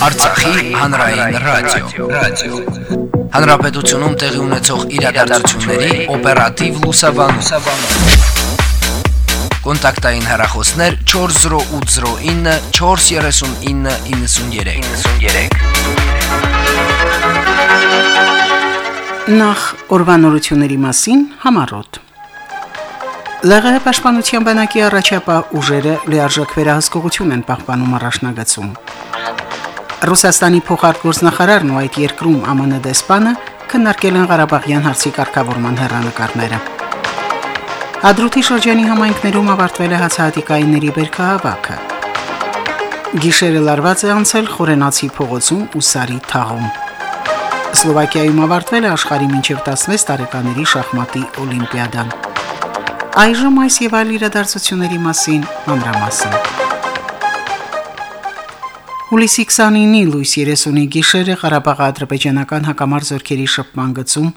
Արցախի հանրային ռադիո, ռադիո։ Հանրապետությունում տեղի ունեցող իրադարձությունների օպերատիվ լուսաբանում։ Կոնտակտային հեռախոսներ 40809 43993։ 93։ Նախ օրվանորությունների մասին համարոտ։ ԼՂՀ պաշտպանության բանակի առաջապահ ուժերը լիարժեք վերահսկողություն են պահպանում առաջնագծում։ Ռուսաստանի փոխարտգործնախարարն ու այդ երկրում ԱՄՆ դեսպանը քննարկել են Ղարաբաղյան հարցի կարգավորման հերանեկարները։ Ադրուտի շրջանի համայնքներում ավարտվել է հացահատիկայինների բերքահավաքը։ Գիշերը լարված է անցել Խորենացի փողոցում ու Սարի թաղում։ Սլովակիայում ավարտվել է աշխարհի մինչև 16 տարեկաների շախմատի օլիմպիադան։ Այժմ այս եւ այլ իրադարձությունների մասին մանրամասն։ Հուլիսի 29-ի լույս 30-ի գիշերը Ղարաբաղի ադրբեջանական հակամարտ զորքերի շփման գծում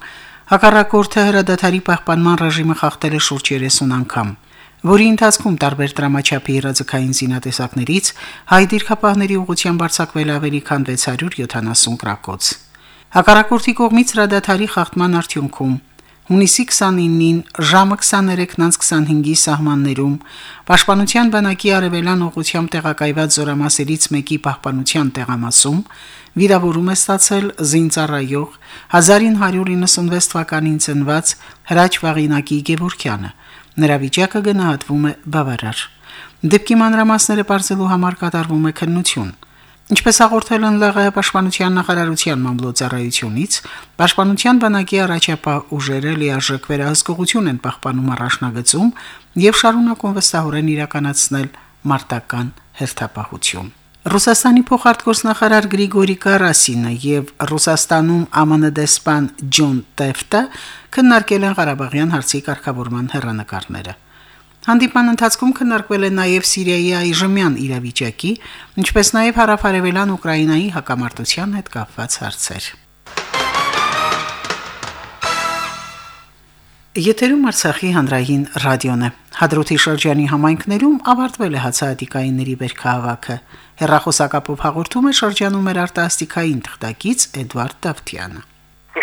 հակառակորդը հրադադարի պահպանման ռեժիմը խախտել է շուրջ 30 անգամ, որի ընթացքում տարբեր դրամաչափի իրազեկային զինատեսակներից հայ դիրքապահների ուղղությամբ արձակվել ավելի քան 670 գրակոց։ Հակառակորդի կողմից հրադադարի խախտման արդյունքում Հունիսի 29-ին ժամը 23:25-ի սահմաններում Պաշտպանության բանակի արևելան ուղությամբ տեղակայված զորամասերից մեկի պահպանության տեղամասում վիրավորում է ստացել զինծառայող 1996 թվականին ծնված Հրաչ Վաղինակի Գևորքյանը։ Նրա վիճակը գնահատվում է բավարար։ Դեպքի մանրամասները բարձելու համար կատարվում է քննություն։ Ինչպես հաղորդել են ԼՂՀ պաշտպանության նախարարության մամլոյցարայությունից, պաշտպանության բանակի առաջապահ ուժերը լիարժեք վերահսկողություն են պահպանում առաջնագծում եւ շարունակում վստահորեն իրականացնել մարտական հերթապահություն։ Ռուսաստանի փոխարտգործնախարար Գրիգորի Կարասինը եւ Ռուսաստանում ԱՄՆ դեսպան Ջոն Տեֆտը քննարկել են Ղարաբաղյան հարցի կարգավորման հերանեկարները։ Հանդիպան ընթացքում քննարկվել է նաև Սիրիայի այժմյան իրավիճակի, ինչպես նաև հարավարևելյան Ուկրաինայի հակամարտության հետ կապված հարցեր։ Եթերում Արցախի հանրային ռադիոն է։ Հադրութի շրջանի համայնքներում ավարտվել է հացահատիկայինների βέρքահավաքը։ Հերրախոսակապով հաղորդում է շրջանում մեր արտասթիկային թղթակից Էդվարդ Դավթյանը։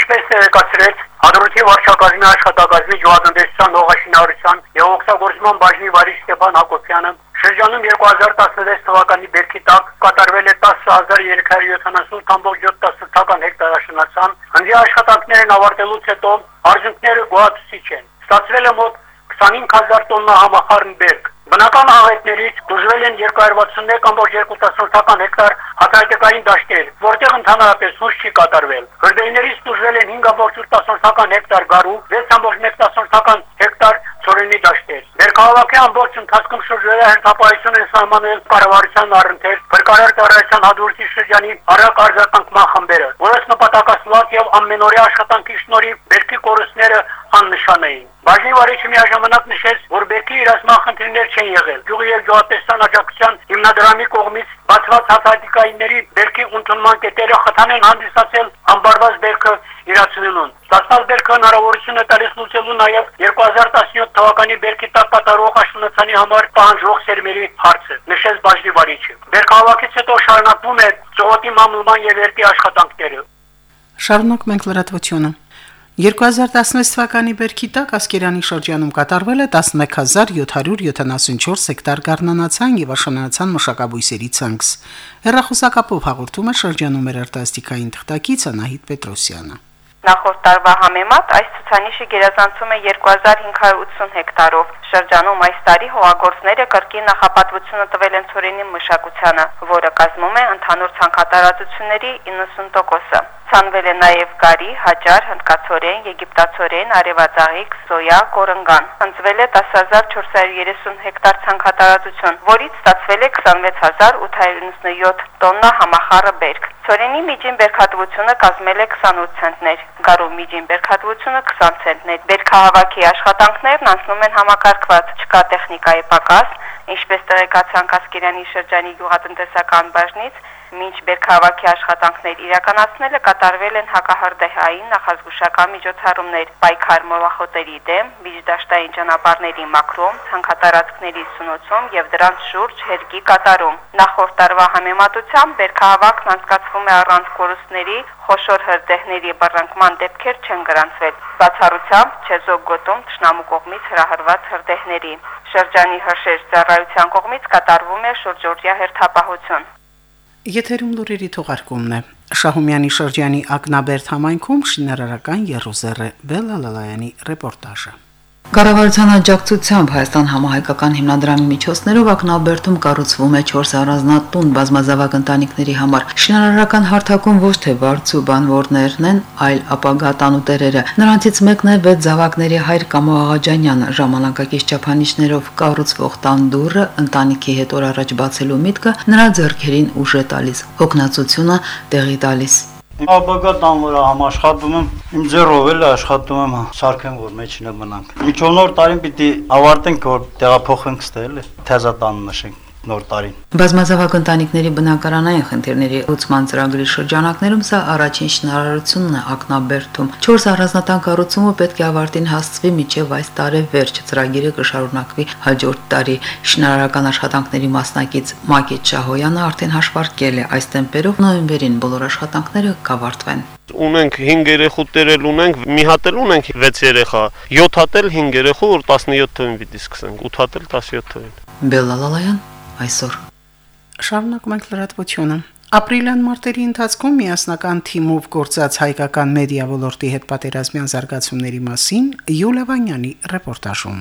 Ինչպես տեղեկացրեց Հադրութի վարչակազմի աշխատակազմի գյուղատնտեսության հողաշինարարության եւ օգտագործման բաժնի վարիչ Ստեփան Հակոբյանը շրջանում 2016 թվականի բերքի տակ կատարվել է 10378.7 թվական հեկտարաշնացան, հնձի աշխատանքներն ավարտելուց հետո արժանինքները գոհացուցիչ են։ Ստացվել է մոտ 25000 տոննա համախառն բերք։ Բնական աղետներից դժվել են 261.2 հեկտար հատայտեկային դաշտեր, որտեղ ընդհանրապես հույս չի կատարվել։ Հրդեհներից դժվել են 5.8 հեկտար գարու, 6.1 հեկտար ծորենի դաշտեր։ Ներքաղաքի ամբողջ ընթացքում շրջերը հերթապահություն են սահմանել կառավարության առընթեր, փրկարար ծառայության հաջորդի շրջանի արագ արձագանքման խմբերը, որոնց նպատակասլաց եւ ամենօրյա աշխատանքի շնորհիվ բերքի կորուստները աննշան էին։ Բաժնի վարիչը միաժամանակ նշեց, որ բերքի իրացման խնդիրներ չեն եղել։ Գյուղի եւ գյուղատնտեսական աջակցության հիմնադրամի կողմից բացված հացադիկայինների բերքի ընդունման կետերը խթան են հանդիսացել ամբարված բերքը իրացնելուն։ Ստացված բերքը հնարավորություն է տալիս լուծելու նաև 2017 թվականի բերքի տակ կատարող աշնանացանի համար պահանջող սերմերի հարցը, նշեց բաժնի վարիչը։ Բերքահավաքից հետո շարունակվում է ծովոտի մամլման եւ երթի աշխատանքները։ Շարունակ մենք լրատվությունը։ 2016 թվականի բերքի տակ Ասկերանի շրջանում կատարվել է 11774 հեկտար գառնանացան եւ աշնանացան մշակաբույսերի ցանքս։ Հերրախոսակապով հաղորդում է շրջանում մեր արտասթիկային թղթակից Անահիտ Պետրոսյանը։ Նախորդ տարվա համեմատ այս ցուցանիշը գերազանցում է 2580 հեկտարով։ Շրջանում այս տարի հողագործները կրկին նախապատվությունը տվել են ծորենի մշակությանը, որը կազմում է ընդհանուր ցանկատարածությունների 90%-ը։ Ցանվել է նաև գարի, հաճար, հնդկացորեն, եգիպտացորեն, արևածաղիկ, սոյա, կորնգան։ Ընձվել է 10430 հեկտար ցանքատարածություն, որից ստացվել է 26897 տոննա համախառը բերք։ Ցորենի միջին բերքատվությունը կազմել է 28 ցենտներ, գարու միջին բերքատվությունը 20 ցենտներ։ Բերքահավաքի աշխատանքներն անցնում են համակարգված, չկա տեխնիկայի պակաս, ինչպես տեղեկացան Կասկերյանի շրջանի գյուղատնտեսական բաժնից, Մինչ Բերքահավաքի աշխատանքներ իրականացնելը կատարվել են հակահարդեհային նախազգուշական միջոցառումներ, պայքար մորախոտերի դեմ, միջդաշտային ճանապարհների մաքրում, ցանկատարածքների սնուցում եւ դրանց շուրջ հերկի կատարում։ Նախորդ տարվա համեմատությամբ Բերքահավաքն անցկացվում է առանց կորուստների, խոշոր հրդեհների բռնկման դեպքեր չեն գրանցվել։ Բացառությամբ Չեզոք գոտում ճշնամու կողմից հրահրված հրդեհների։ Շրջանի հրշեջ ծառայության կողմից կատարվում է շուրջօրյա հերթապահություն։ Եթերում լուրերի թողարկումն է։ Շահումյանի շրջանի Ակնաբերդ համայնքում շինարարական Երուսերը Բելալալայանի ռեպորտաժը։ Կառավարության աջակցությամբ Հայաստան համահայկական հիմնադրամի միջոցներով Ակնաբերդում կառուցվում է 4 առանձնատուն բազմազավակ ընտանիքների համար։ Շինարարական հարթակում ոչ թե բարձու բանվորներն են, այլ ապագա տանուտերերը։ Նրանցից մեկն է 6 զավակների հայր Կամո Աղաջանյանը, ժամանակակից ճափանիշներով կառուցվող տան դուռը ընտանիքի հետ օր առաջ բացելու միտքը նրա ձեռքերին ուժ է տալիս, հոգնածությունը տեղի տալիս։ Ապագա տան վրա համաշխատում եմ, իմ ձեռով էլ աշխատում եմ, սարքեմ որ մեջինը մնանք։ Միջով նոր տարին պիտի ավարտենք, որ տեղափոխենք ստել, թեզատան նշենք նոր տարին։ Բազմազավակ ընտանիքների բնակարանային խնդիրների լուծման ծրագրի շրջանակներում սա առաջին շնարարությունն է ակնաբերդում։ 4 առանձնատան կառուցումը պետք է ավարտին հասցվի մինչև այս տարեվերջ։ Ծրագիրը կշարունակվի հաջորդ տարի։ Շնարարական աշխատանքների մասնակից Մակետ Շահոյանը արդեն հաշվարկել է այս տեմպերով նոյեմբերին բոլոր աշխատանքները կավարտվեն ունենք 5 երեխու տերել ունենք, մի հատ էլ ունենք 6 երեխա, 7 հատ էլ 5 երեխու, որ 17 թվին պիտի սկսենք, 8 հատ էլ 17 թվին։ Բելալալայան այսօր։ Շարունակում ենք լրատվությունը։ Ապրիլյան մարտերի ընթացքում միասնական թիմով գործած հայկական մեդիա ոլորտի հետ պատերազմյան զարգացումների մասին Յուլիա Վանյանի ռեպորտաժում։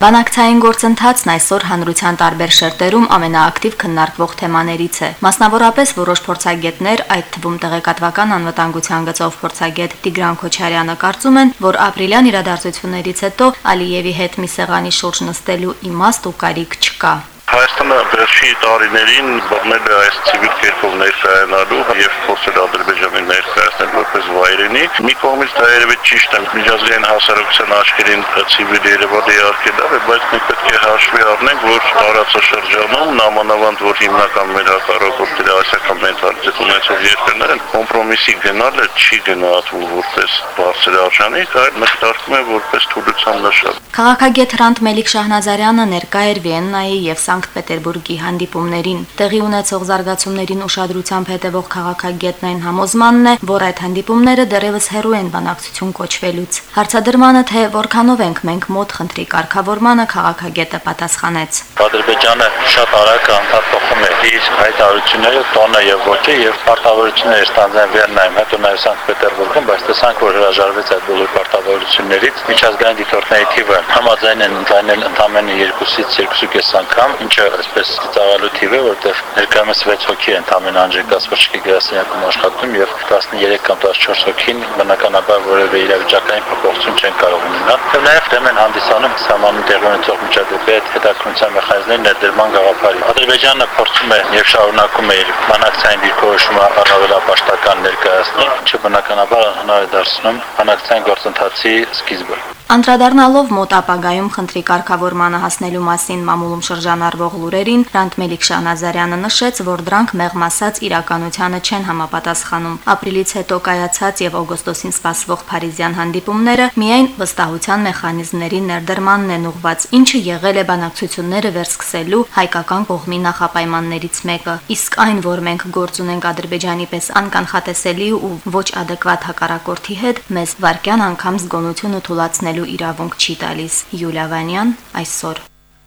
Բանակցային գործընթացն այսօր հանրության տարբեր շերտերում ամենաակտիվ քննարկվող թեմաներից է։ Մասնավորապես որոշ փորձագետներ, այդ թվում տեղեկատվական անվտանգության գծով փորձագետ Տիգրան Քոչարյանը կարծում են, որ ապրիլյան իրադարձություններից հետո Ալիևի հետ մի սեղանի շուրջ նստելու իմաստ ու կարիք չկա։ Հայաստանը վերջի տարիներին բռնել է այս ցիվիլ կերպով ներկայանալու եւ փորձել Ադրբեջանի ներկայացնել որպես վայրենի։ Մի կողմից դա երևի ճիշտ է, միջազգային հասարակության աչքերին ցիվիլ Երևանը իհարկե դա է, բայց մենք պետք է հաշվի առնենք, որ տարածաշրջանում նամանավանդ որ հիմնական մեր հակառակորդները ասիական մենտալիտետ ունեցող երկրներ են, կոմպրոմիսի գնալը չի գնահատվում որպես բարձր արժանիք, այլ մտարկվում է որպես թուլության նշան։ Քաղաքագետ Հրանտ Մելիք Շահնազարյանը ներկա էր Վիեննայի եւ Սանկտ Պետերբուրգի հանդիպումներին։ Տեղի ունեցող զարգացումներին ուշադրությամբ հետևող քաղաքագետն այն համոզմանն է, որ այդ հանդիպումները դեռևս հերու են բանակցություն կոչվելուց։ Հարցադրմանը թե որքանով ենք մենք մոտ խնդրի կարգավորմանը քաղաքագետը պատասխանեց։ Ադրբեջանը շատ արագ անդրադառնում է իր հայտարարությունները տոնը եւ ոճը եւ պարտավորությունները ստանձնել Վերնայում, հետո նաեւ Սանկտ Պետերբուրգում, բայց տեսանք, որ հրաժարվեց այդ բոլոր պարտավորություններից։ Միջազգային դիտորդների թիվը համաձայն են ընդլայնել ընդամենը 2-ից 2.5 անգամ, ինչը այսպես ծավալու թիվ է, որտեղ ներկայումս 6 հոգի են ամեն անջեկած վրճկի գրասենյակում աշխատում եւ 13 կամ 14 հոգին բնականաբար որևէ իրավիճակային փոփոխություն չեն կարող ունենալ։ Եվ նաեւ դեմ են հանդիսանում համանուն տեղի ունեցող միջադեպի հետ հետաքննության մեխանիզմների ներդրման գաղափարի։ Ադրբեջանը փորձում է եւ շարունակում է իր բանակցային դիրքորոշումը առավելապաշտական ներկայացնել, ինչը բնականաբար անհնար է դարձնում բանակցային գործընթացի սկիզբը։ Անդրադառնալով մոտ ապագայում խնդրի կարգավորմանը հասնելու մասին մամուլում շրջանառվող լուրերին, Հրանտ Մելիք Շահնազարյանը նշեց, որ դրանք մեղմ ասած իրականությանը չեն համապատասխանում։ Ապրիլից հետո կայացած եւ օգոստոսին սպասվող Փարիզյան հանդիպումները միայն վստահության մեխանիզմների ներդրմանն են ուղված, ինչը եղել է բանակցությունները վերսկսելու հայկական կողմի նախապայմաններից մեկը։ Իսկ այն, որ մենք գործ ունենք Ադրբեջանի պես անկանխատեսելի ու ոչ adekvat հակառակորդի հետ, մեզ վարկյան անգամ զգոնությունը թույլատնելու գնալու իրավունք չի տալիս։ Յուլիա Վանյան այսօր։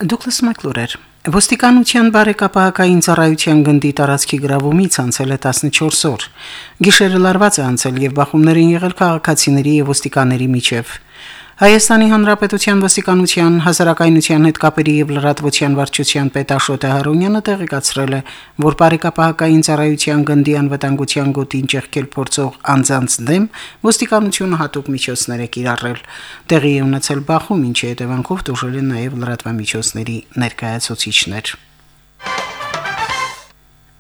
Դուկլաս Մակլուրեր Ոստիկանության բարեկապահական ծառայության գնդի տարածքի գրավումից անցել է 14 օր։ Գիշերը լարված է անցել եւ բախումներ են եղել քաղաքացիների եւ ոստիկանների միջև։ Հայաստանի Հանրապետության ոստիկանության հասարակայնության հետ կապերի եւ լրատվության վարչության պետ Աշոտ Հարունյանը տեղեկացրել է, որ բարեկապահական ծառայության գնդի անվտանգության գոտին ճեղքել փորձող անձանց դեմ ոստիկանությունը հատուկ միջոցներ է կիրառել։ Տեղի ունեցել բախում, ինչի հետևանքով դժվել են նաեւ լրատվամիջոցների ներկայացուցիչներ։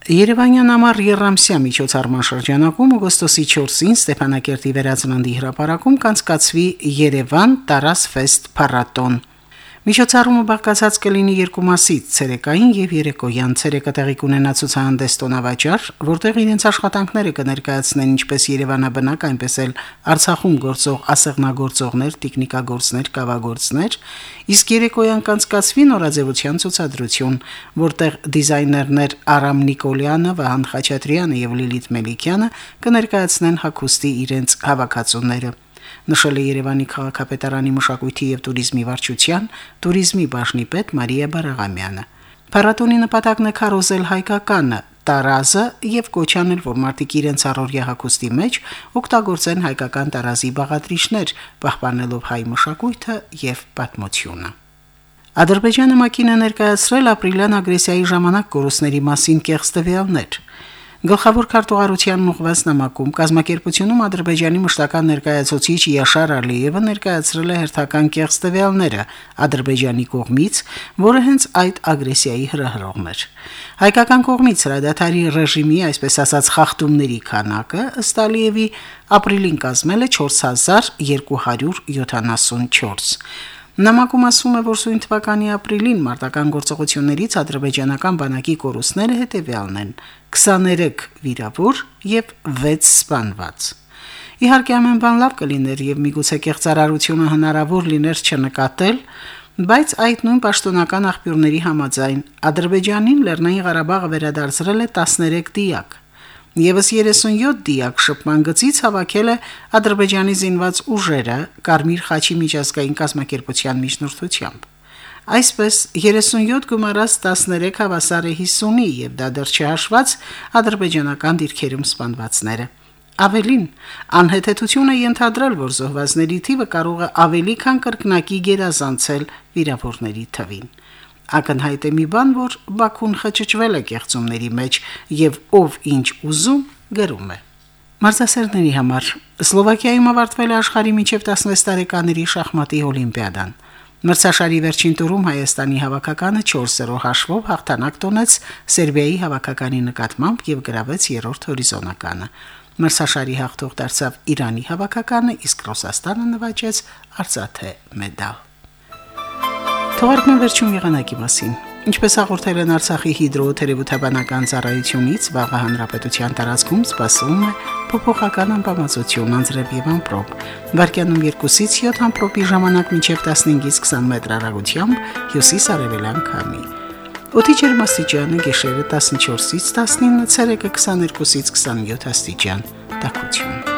Երևանյան ամառ Երամսյա միջոցառման շրջանակում օգոստոսի 4-ին Ստեփանակերտի վերածննդի հրապարակում կանցկացվի Երևան Տարաս Ֆեստ փառատոն։ Միջոցառումը բաղկացած կլինի երկու մասից՝ ցերեկային եւ երեկոյան։ Ցերեկը տեղի կունենա ցուցահանդես տոնավաճառ, որտեղ իրենց աշխատանքները կներկայացնեն ինչպես Երևանաբնակ, այնպես էլ Արցախում գործող ասեղնագործողներ, տեխնիկագործներ, կավագործներ, իսկ երեկոյան կանցկացվի նորաձևության ցուցադրություն, որտեղ դիզայներներ Արամ Նիկոլյանը, Վահան Խաչատրյանը եւ Լիլիթ Մելիքյանը կներկայացնեն հագուստի իրենց հավաքածուները նշել է Երևանի քաղաքապետարանի մշակույթի եւ туриզմի վարչության туриզմի բաժնի պետ Մարիա Բարաղամյանը։ Փառատոնի նպատակն է քարոզել հայկականը, տարազը եւ կոչանել, որ մարդիկ իրենց առօրյա հագուստի մեջ օգտագործեն հայկական տարազի բաղադրիչներ, պահպանելով հայ մշակույթը եւ պատմությունը։ Ադրբեջանը մակին է ներկայացրել ապրիլյան ագրեսիայի ժամանակ կորուսների մասին կեղծ տվյալներ։ Գլխավոր քարտուղարության ուղված նամակում կազմակերպությունում Ադրբեջանի մշտական ներկայացուցիչ Յաշար Ալիևը ներկայացրել է հերթական կեղծ տվյալները Ադրբեջանի կողմից, որը հենց այդ ագրեսիայի հրահրողն էր։ Հայկական կողմից հրադադարի ռեժիմի, այսպես ասած, խախտումների քանակը ըստ Ալիևի ապրիլին կազմել է 4274 Նամակում ասում է, որ սույն թվականի ապրիլին մարտական գործողություններից ադրբեջանական բանակի կորուստները հետևյալն են. 23 վիրավոր եւ 6 սպանված։ Իհարկե ամեն բան լավ կլիներ եւ միգուցե կեղծարարությունը հնարավոր լիներ չնկատել, բայց այդ նույն պաշտոնական աղբյուրների համաձայն Ադրբեջանին Լեռնային Ղարաբաղը վերադարձրել է 13 դիակ։ Եվս 37 դիակ շփման գծից հավաքել է Ադրբեջանի զինված ուժերը Կարմիր խաչի միջազգային կազմակերպության միջնորդությամբ։ Այսպես 37 գումարած 13 հավասար է 50-ի եւ դա դեռ չհաշված ադրբեջանական դիրքերում սպանվածները։ Ավելին, անհեթեթությունը ենթադրել, որ զոհվածների թիվը կարող է ավելի քան կրկնակի գերազանցել վիրավորների թվին։ Ակնհայտ է մի բան, որ Բաքուն խճճվել է կեղծումների մեջ եւ ով ինչ ուզում գրում է։ Մարզասերների համար Սլովակիայում ավարտվել է աշխարհի միջև 16 տարեկաների շախմատի օլիմպիադան։ Մրցաշարի վերջին տուրում Հայաստանի հավաքականը 4-0 հաշվով հաղթանակ տոնեց Սերբիայի հավաքականի նկատմամբ եւ գրավեց երրորդ հորիզոնականը։ Մրցաշարի հաղթող դարձավ Իրանի հավաքականը, իսկ Ռուսաստանը նվաճեց արծաթե մեդալ։ Թողարկման վերջում եղանակի մասին։ Ինչպես հաղորդել են Արցախի հիդրոթերապևտաբանական ծառայությունից, վաղ հանրապետության տարածքում սպասվում է փոփոխական անբավարարություն անձրև եւ ամպրոպ։ Վարկյանում 2-ից 7 ամպրոպի ժամանակ մինչև 15-ից 20 մետր հեռագությամբ հյուսիս-արևելյան քամի։ Օդի ջերմաստիճանը գիշերը 14-ից 19, ցերեկը 22-ից 27 աստիճան։ Տաքություն։